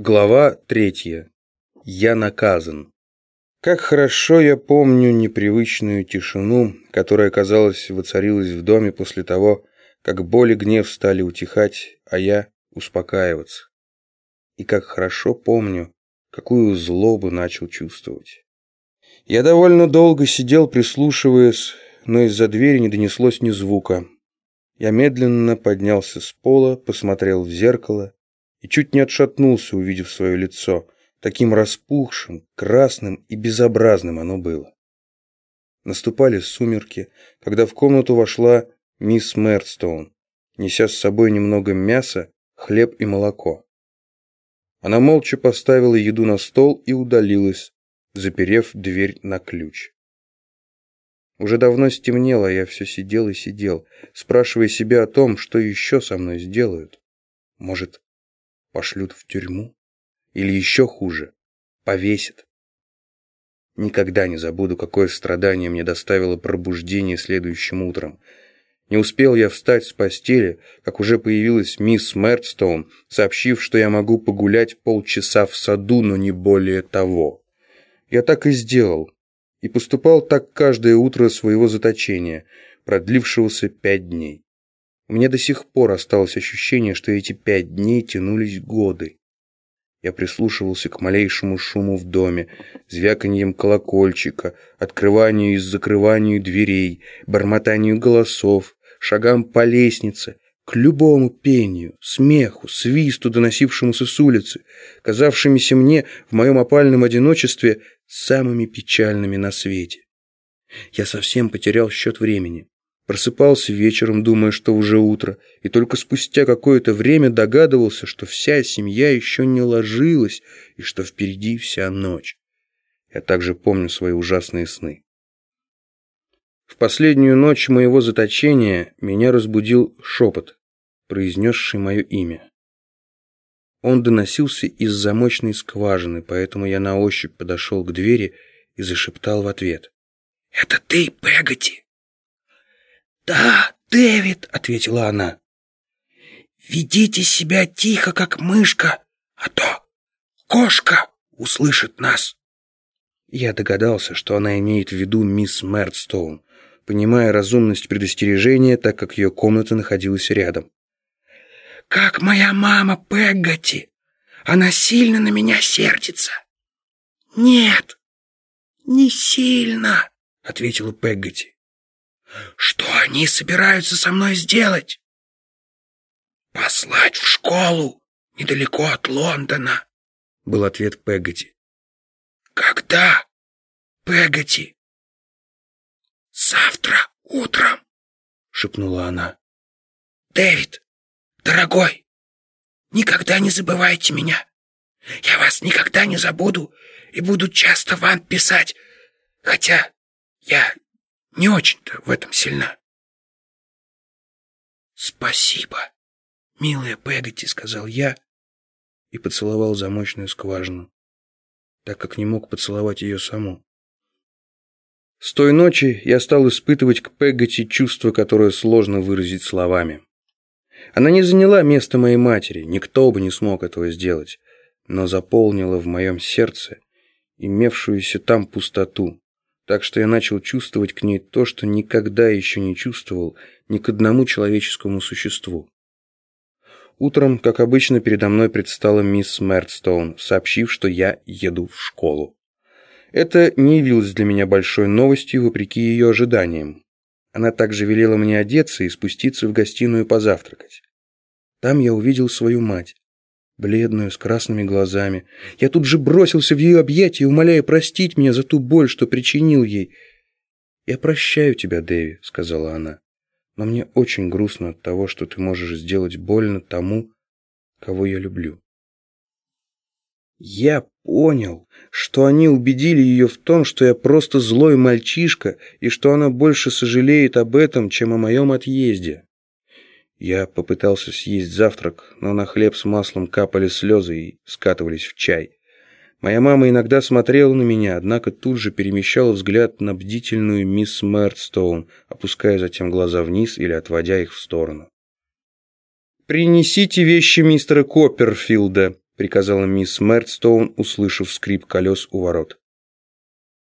Глава третья. Я наказан. Как хорошо я помню непривычную тишину, которая, казалось, воцарилась в доме после того, как боль и гнев стали утихать, а я успокаиваться. И как хорошо помню, какую злобу начал чувствовать. Я довольно долго сидел, прислушиваясь, но из-за двери не донеслось ни звука. Я медленно поднялся с пола, посмотрел в зеркало и чуть не отшатнулся, увидев свое лицо. Таким распухшим, красным и безобразным оно было. Наступали сумерки, когда в комнату вошла мисс Мертстоун, неся с собой немного мяса, хлеб и молоко. Она молча поставила еду на стол и удалилась, заперев дверь на ключ. Уже давно стемнело, я все сидел и сидел, спрашивая себя о том, что еще со мной сделают. Может, пошлют в тюрьму? Или еще хуже, повесят? Никогда не забуду, какое страдание мне доставило пробуждение следующим утром. Не успел я встать с постели, как уже появилась мисс Мертстоун, сообщив, что я могу погулять полчаса в саду, но не более того. Я так и сделал. И поступал так каждое утро своего заточения, продлившегося пять дней. У меня до сих пор осталось ощущение, что эти пять дней тянулись годы. Я прислушивался к малейшему шуму в доме, звяканьем колокольчика, открыванию и закрыванию дверей, бормотанию голосов, шагам по лестнице, к любому пению, смеху, свисту, доносившемуся с улицы, казавшимися мне в моем опальном одиночестве самыми печальными на свете. Я совсем потерял счет времени. Просыпался вечером, думая, что уже утро, и только спустя какое-то время догадывался, что вся семья еще не ложилась и что впереди вся ночь. Я также помню свои ужасные сны. В последнюю ночь моего заточения меня разбудил шепот, произнесший мое имя. Он доносился из замочной скважины, поэтому я на ощупь подошел к двери и зашептал в ответ. «Это ты, Пегати!» «Да, Дэвид», — ответила она. «Ведите себя тихо, как мышка, а то кошка услышит нас». Я догадался, что она имеет в виду мисс Мертстоун, понимая разумность предостережения, так как ее комната находилась рядом. «Как моя мама Пеггати! Она сильно на меня сердится!» «Нет, не сильно», — ответила Пеггати. Что они собираются со мной сделать? Послать в школу недалеко от Лондона, был ответ Пегати. Когда, Пегати? Завтра утром, шепнула она. Дэвид, дорогой, никогда не забывайте меня. Я вас никогда не забуду и буду часто вам писать, хотя я не очень-то в этом сильна. «Спасибо, милая Пегати», — сказал я и поцеловал замочную скважину, так как не мог поцеловать ее саму. С той ночи я стал испытывать к Пегати чувство, которое сложно выразить словами. Она не заняла место моей матери, никто бы не смог этого сделать, но заполнила в моем сердце имевшуюся там пустоту, так что я начал чувствовать к ней то, что никогда еще не чувствовал ни к одному человеческому существу. Утром, как обычно, передо мной предстала мисс Мертстоун, сообщив, что я еду в школу. Это не явилось для меня большой новостью, вопреки ее ожиданиям. Она также велела мне одеться и спуститься в гостиную позавтракать. Там я увидел свою мать бледную, с красными глазами. Я тут же бросился в ее объятия, умоляя простить меня за ту боль, что причинил ей. «Я прощаю тебя, Дэви», — сказала она, «но мне очень грустно от того, что ты можешь сделать больно тому, кого я люблю». Я понял, что они убедили ее в том, что я просто злой мальчишка и что она больше сожалеет об этом, чем о моем отъезде. Я попытался съесть завтрак, но на хлеб с маслом капали слезы и скатывались в чай. Моя мама иногда смотрела на меня, однако тут же перемещала взгляд на бдительную мисс Мертстоун, опуская затем глаза вниз или отводя их в сторону. «Принесите вещи мистера Копперфилда», приказала мисс Мертстоун, услышав скрип колес у ворот.